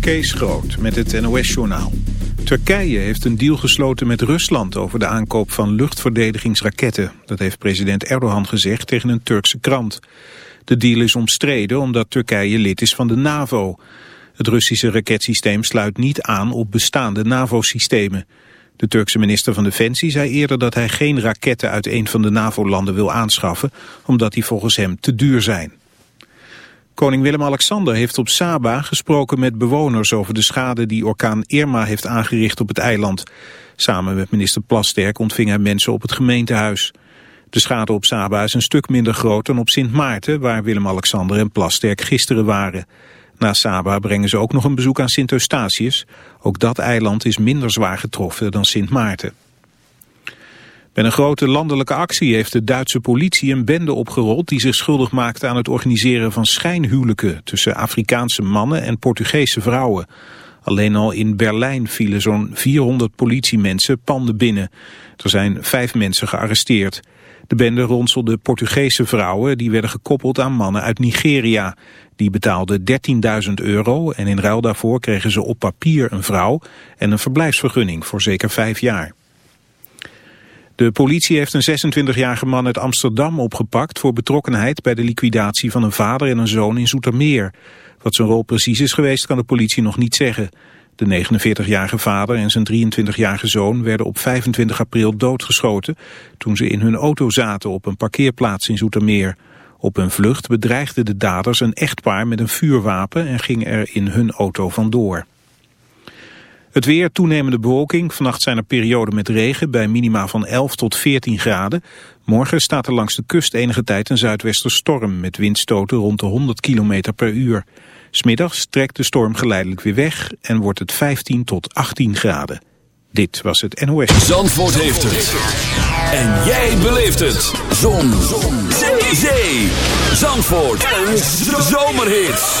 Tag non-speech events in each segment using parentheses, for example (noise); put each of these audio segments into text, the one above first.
Kees Groot met het NOS-journaal. Turkije heeft een deal gesloten met Rusland over de aankoop van luchtverdedigingsraketten. Dat heeft president Erdogan gezegd tegen een Turkse krant. De deal is omstreden omdat Turkije lid is van de NAVO. Het Russische raketsysteem sluit niet aan op bestaande NAVO-systemen. De Turkse minister van Defensie zei eerder dat hij geen raketten uit een van de NAVO-landen wil aanschaffen, omdat die volgens hem te duur zijn. Koning Willem-Alexander heeft op Saba gesproken met bewoners over de schade die orkaan Irma heeft aangericht op het eiland. Samen met minister Plasterk ontving hij mensen op het gemeentehuis. De schade op Saba is een stuk minder groot dan op Sint Maarten, waar Willem-Alexander en Plasterk gisteren waren. Na Saba brengen ze ook nog een bezoek aan Sint Eustatius. Ook dat eiland is minder zwaar getroffen dan Sint Maarten. Bij een grote landelijke actie heeft de Duitse politie een bende opgerold die zich schuldig maakte aan het organiseren van schijnhuwelijken tussen Afrikaanse mannen en Portugese vrouwen. Alleen al in Berlijn vielen zo'n 400 politiemensen panden binnen. Er zijn vijf mensen gearresteerd. De bende ronselde Portugese vrouwen die werden gekoppeld aan mannen uit Nigeria. Die betaalden 13.000 euro en in ruil daarvoor kregen ze op papier een vrouw en een verblijfsvergunning voor zeker vijf jaar. De politie heeft een 26-jarige man uit Amsterdam opgepakt voor betrokkenheid bij de liquidatie van een vader en een zoon in Zoetermeer. Wat zijn rol precies is geweest kan de politie nog niet zeggen. De 49-jarige vader en zijn 23-jarige zoon werden op 25 april doodgeschoten toen ze in hun auto zaten op een parkeerplaats in Zoetermeer. Op hun vlucht bedreigden de daders een echtpaar met een vuurwapen en gingen er in hun auto vandoor. Het weer, toenemende bewolking. Vannacht zijn er perioden met regen bij minima van 11 tot 14 graden. Morgen staat er langs de kust enige tijd een zuidwesterstorm... met windstoten rond de 100 km per uur. Smiddags trekt de storm geleidelijk weer weg en wordt het 15 tot 18 graden. Dit was het NOS. Zandvoort heeft het. En jij beleeft het. Zon. Zon. Zee. Zee. Zandvoort. Een zomerhit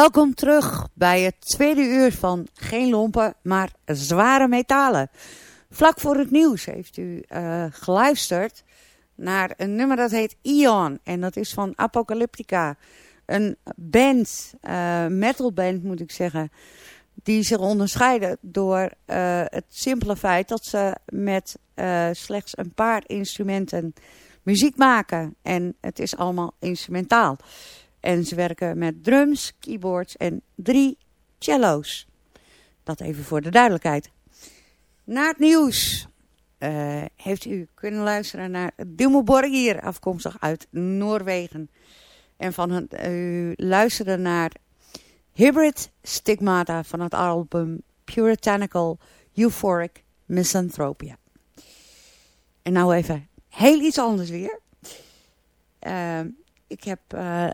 Welkom terug bij het tweede uur van Geen Lompen, maar Zware Metalen. Vlak voor het nieuws heeft u uh, geluisterd naar een nummer dat heet Ion. En dat is van Apocalyptica. Een band, uh, metalband moet ik zeggen, die zich onderscheiden door uh, het simpele feit dat ze met slechts een paar instrumenten muziek maken. En het is allemaal instrumentaal. En ze werken met drums, keyboards en drie cello's. Dat even voor de duidelijkheid. Na het nieuws uh, heeft u kunnen luisteren naar Dimmelborg hier, afkomstig uit Noorwegen. En van het, u luisterde naar Hybrid Stigmata van het album Puritanical Euphoric Misanthropia. En nou even heel iets anders weer. Uh, ik heb uh,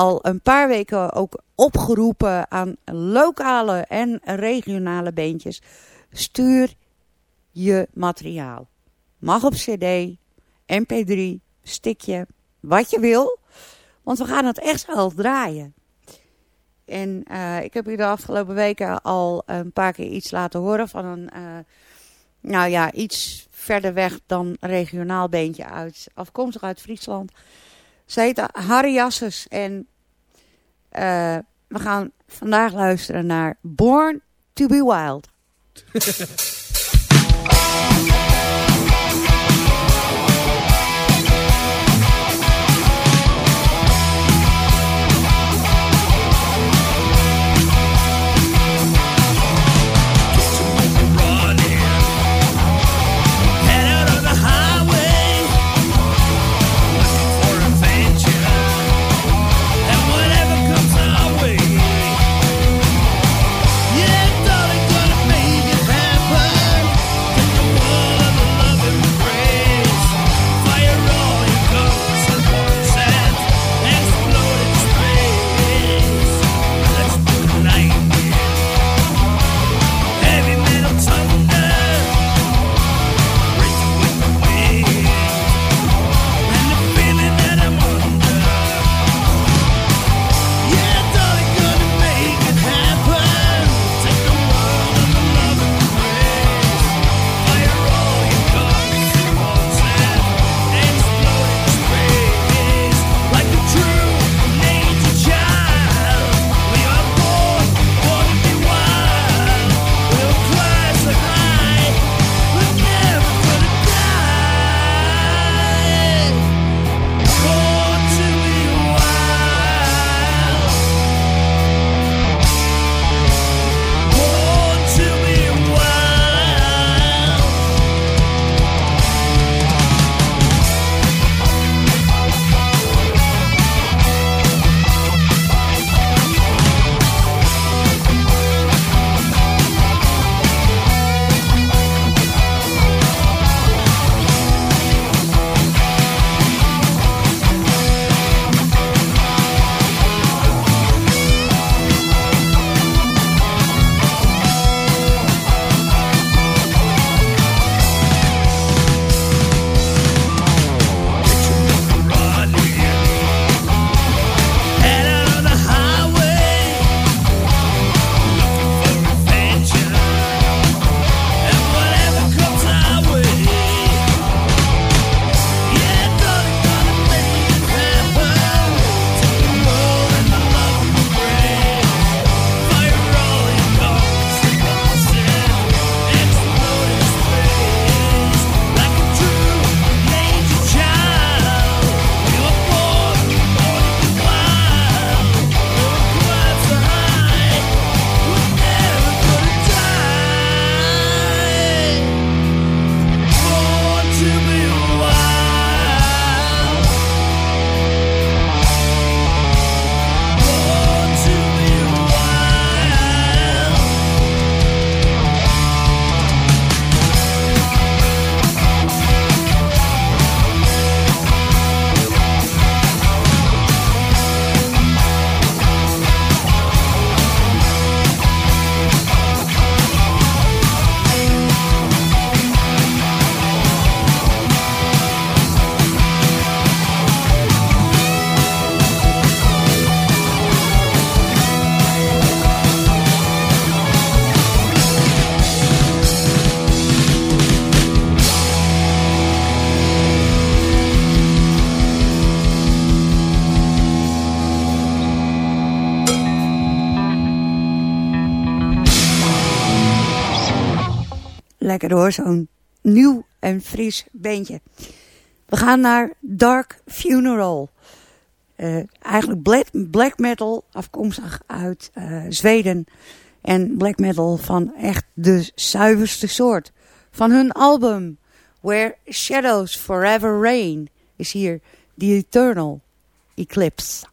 al een paar weken ook opgeroepen aan lokale en regionale beentjes. Stuur je materiaal. Mag op cd, mp3, stickje, wat je wil. Want we gaan het echt wel draaien. En uh, ik heb u de afgelopen weken al een paar keer iets laten horen van een, uh, nou ja, iets verder weg dan regionaal beentje uit, afkomstig uit Friesland. Ze heet Harry Jasses en uh, we gaan vandaag luisteren naar Born to be Wild. (laughs) lekker zo'n nieuw en fris beentje. We gaan naar Dark Funeral. Uh, eigenlijk black, metal, afkomstig uit uh, Zweden. En black metal van echt de zuiverste soort. Van hun album Where Shadows Forever Rain is hier The Eternal Eclipse.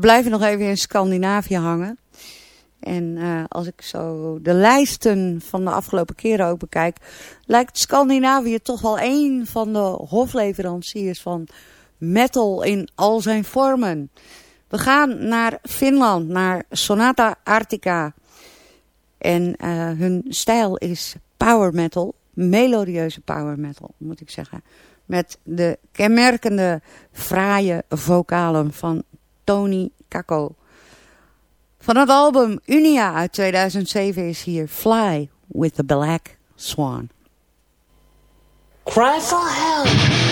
We blijven nog even in Scandinavië hangen. En uh, als ik zo de lijsten van de afgelopen keren ook bekijk, lijkt Scandinavië toch wel een van de hofleveranciers van metal in al zijn vormen. We gaan naar Finland, naar Sonata Arctica. En uh, hun stijl is power metal melodieuze power metal, moet ik zeggen. Met de kenmerkende fraaie vocalen van Tony Kakko. Van het album Unia uit 2007 is hier Fly with the Black Swan. Cry for help!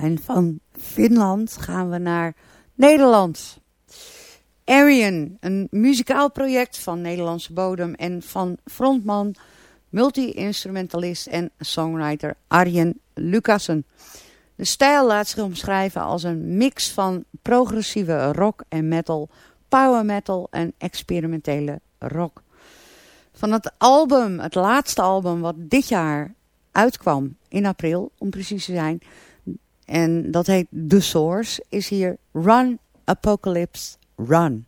En van Finland gaan we naar Nederland. Arian, een muzikaal project van Nederlandse bodem en van frontman, multi-instrumentalist en songwriter Arjen Lucassen. De stijl laat zich omschrijven als een mix van progressieve rock en metal, power metal en experimentele rock. Van het album, het laatste album wat dit jaar uitkwam, in april om precies te zijn, en dat heet The Source, is hier Run Apocalypse Run.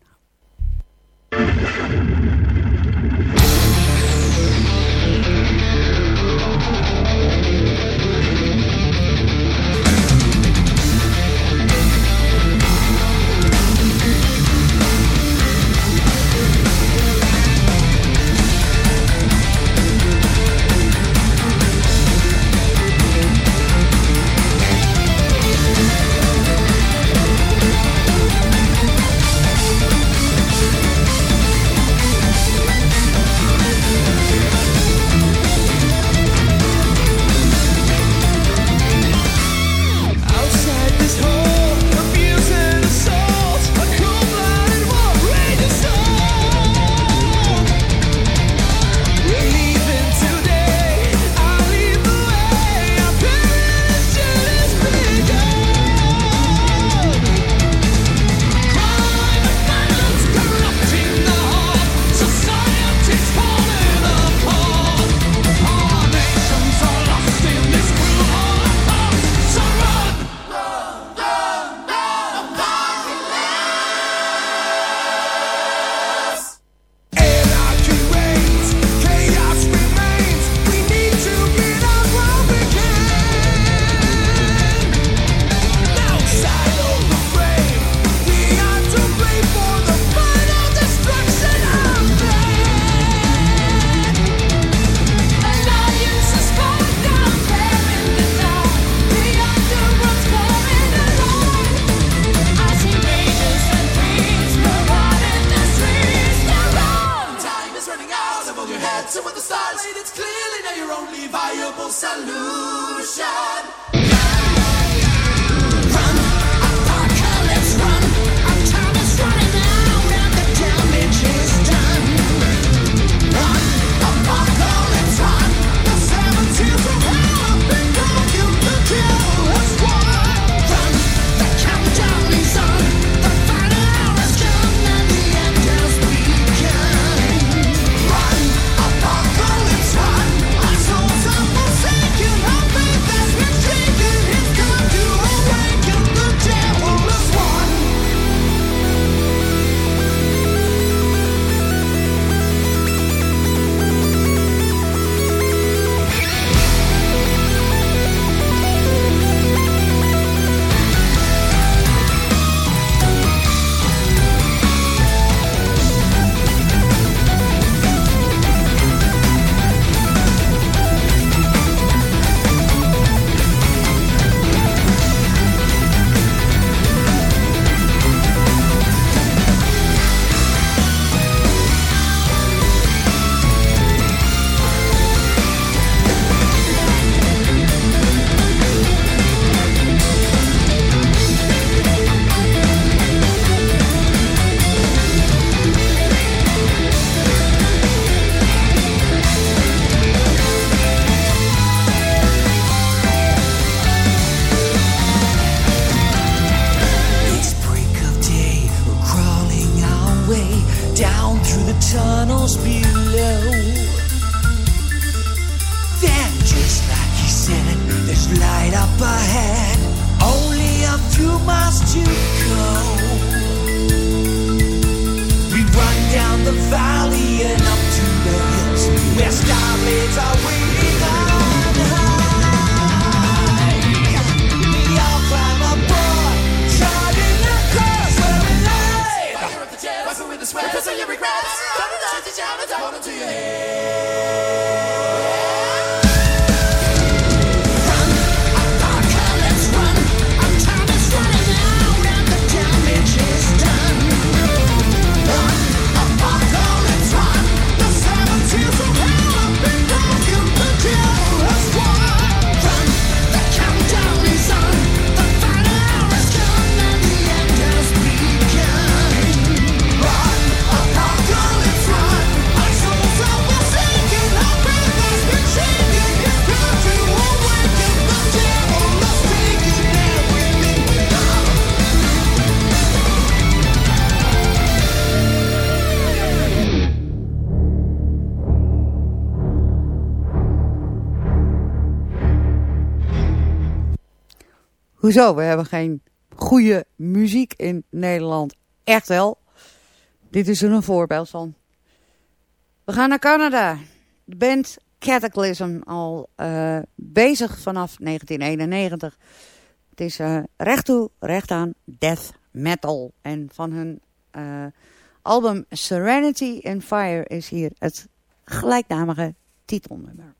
Hoezo? We hebben geen goede muziek in Nederland. Echt wel. Dit is er een voorbeeld van. We gaan naar Canada. De band Cataclysm al uh, bezig vanaf 1991. Het is uh, recht toe, recht aan death metal. En van hun uh, album Serenity and Fire is hier het gelijknamige titelnummer.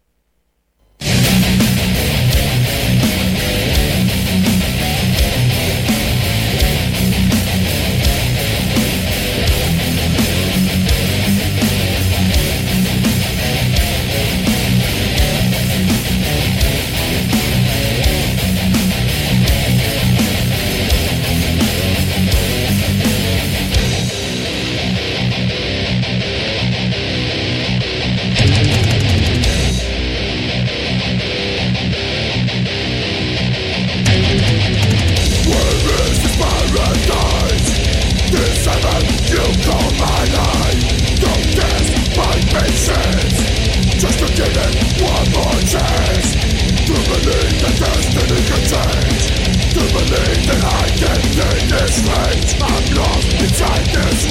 change To believe that destiny can change To believe that I I'm lost inside this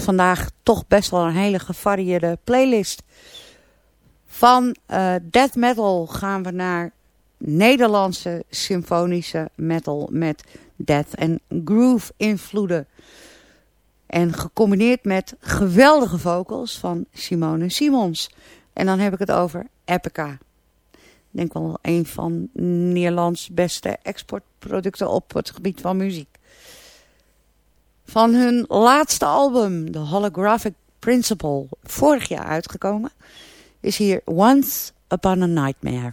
vandaag toch best wel een hele gevarieerde playlist. Van uh, death metal gaan we naar Nederlandse symfonische metal met death en groove invloeden. En gecombineerd met geweldige vocals van Simone Simons. En dan heb ik het over Epica. Ik denk wel een van Nederlands beste exportproducten op het gebied van muziek. Van hun laatste album, The Holographic Principle, vorig jaar uitgekomen, is hier Once Upon a Nightmare.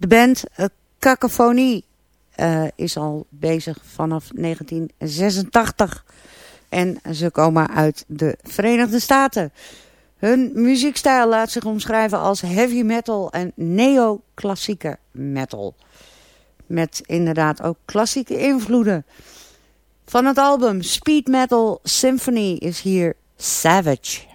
De band Cacophonie uh, is al bezig vanaf 1986. En ze komen uit de Verenigde Staten. Hun muziekstijl laat zich omschrijven als heavy metal en neoclassieke metal. Met inderdaad ook klassieke invloeden. Van het album Speed Metal Symphony is hier Savage.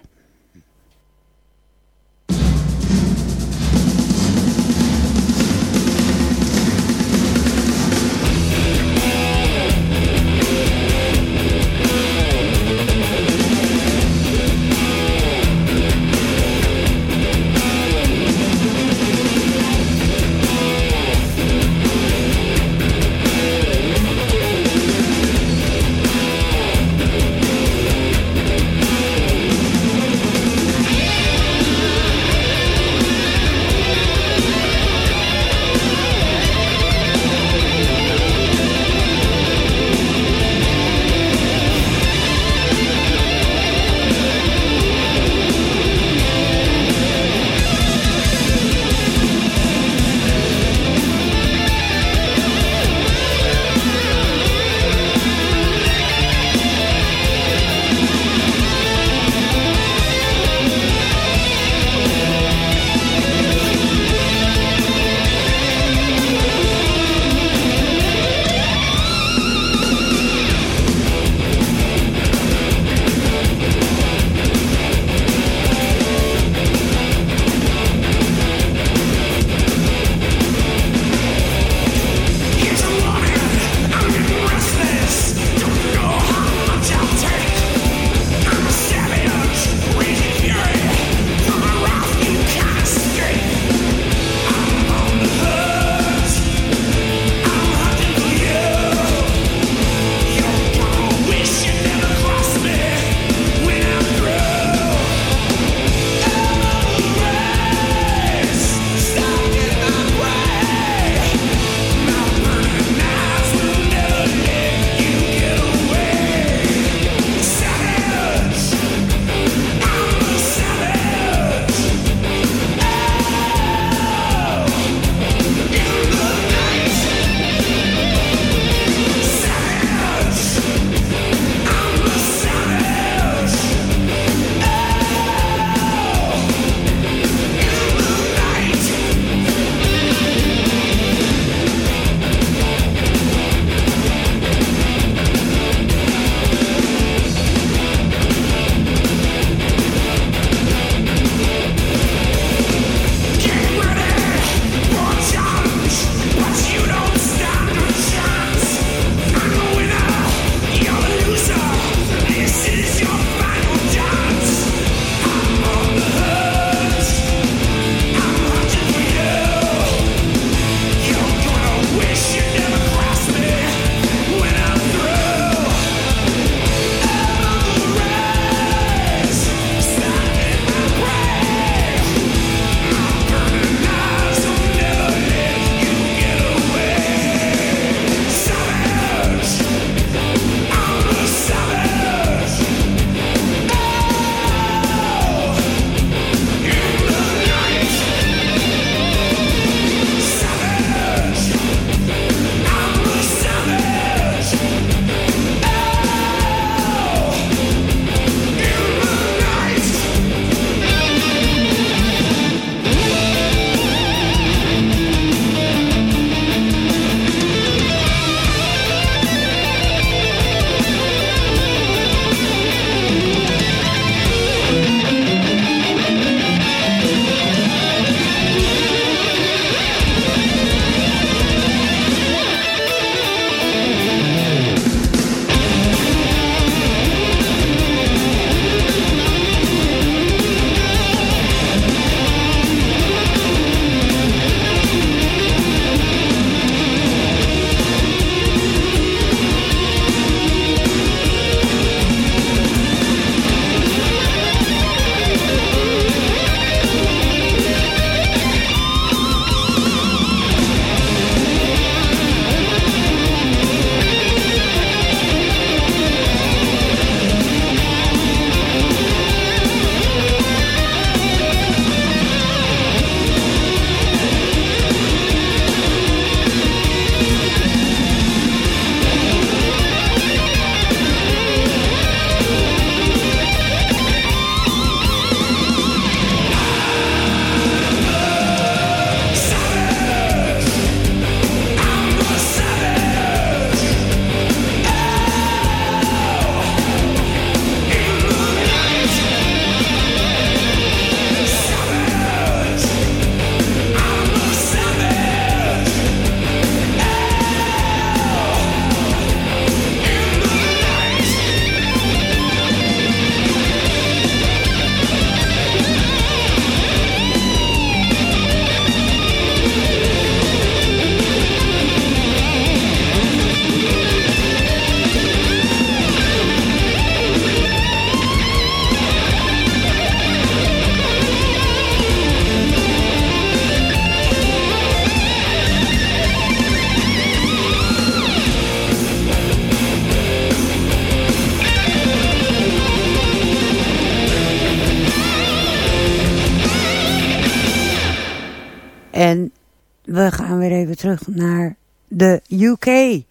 Terug naar de UK.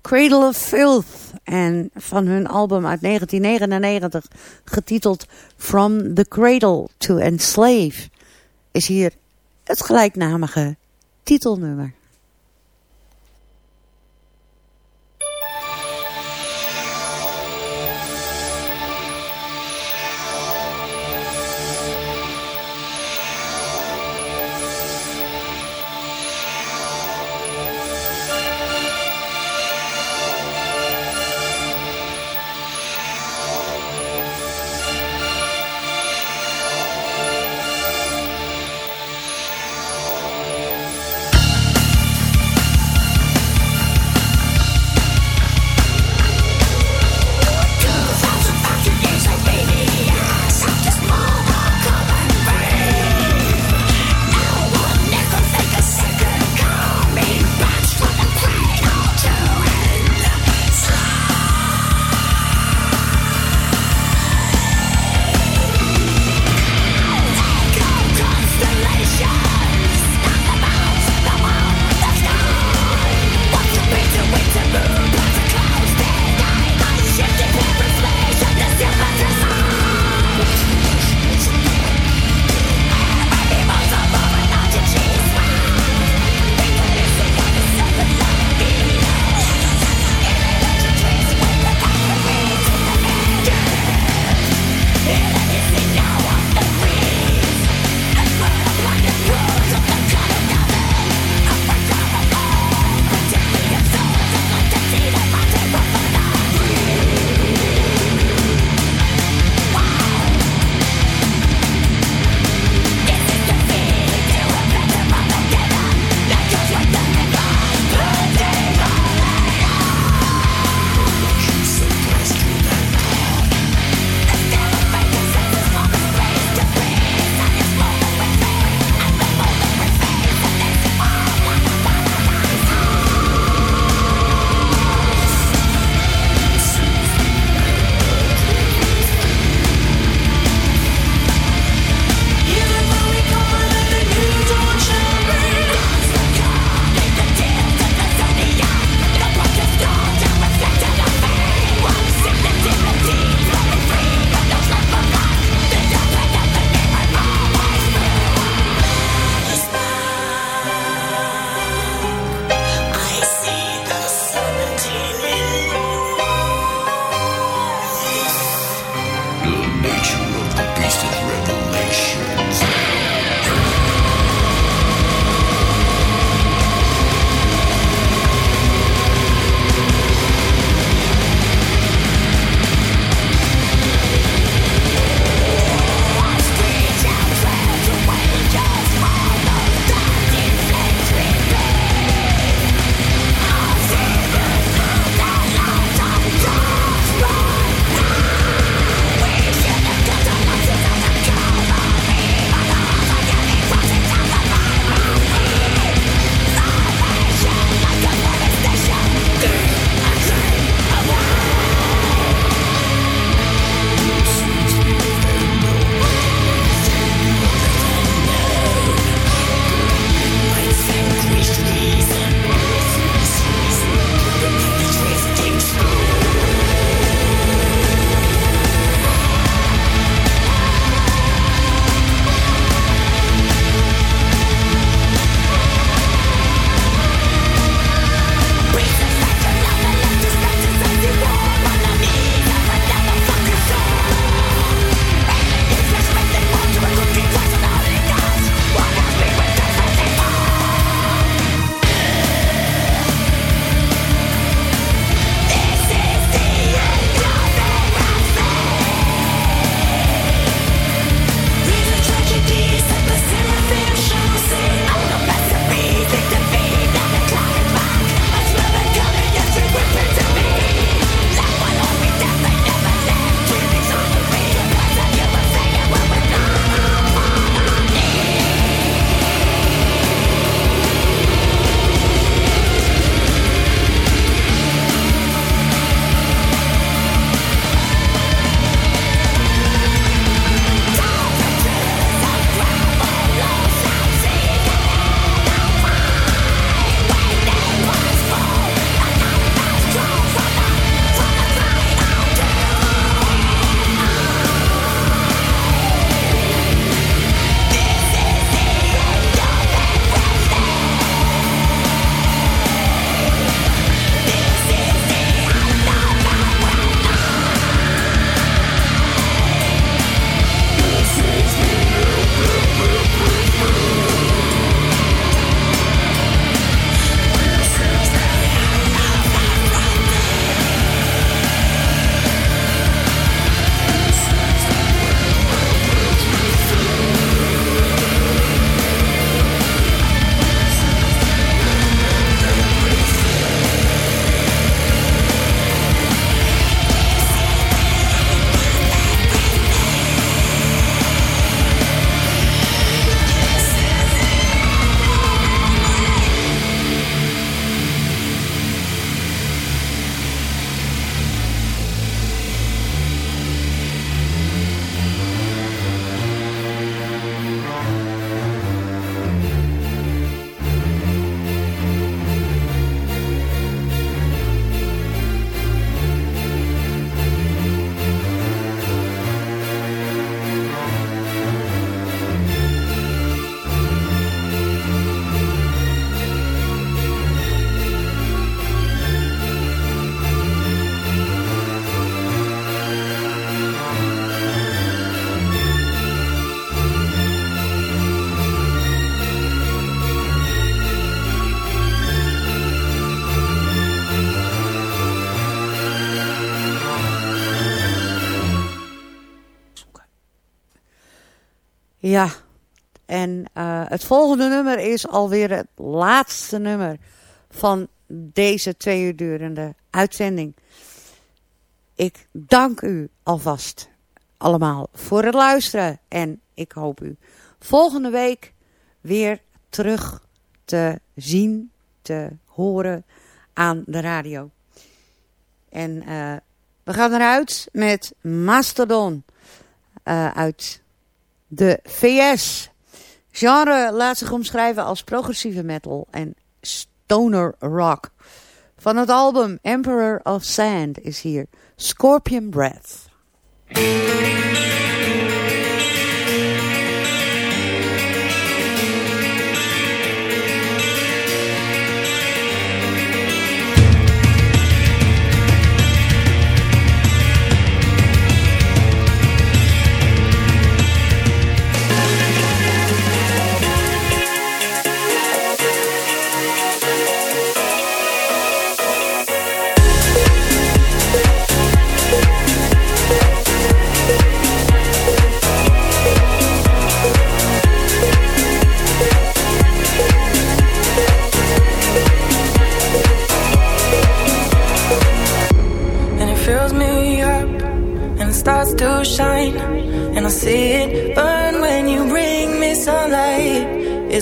Cradle of Filth. En van hun album uit 1999, getiteld From the Cradle to Enslave, is hier het gelijknamige titelnummer. Ja, en uh, het volgende nummer is alweer het laatste nummer van deze twee uur durende uitzending. Ik dank u alvast allemaal voor het luisteren. En ik hoop u volgende week weer terug te zien, te horen aan de radio. En uh, we gaan eruit met Mastodon uh, uit de VS. Genre laat zich omschrijven als progressieve metal en stoner rock. Van het album Emperor of Sand is hier Scorpion Breath.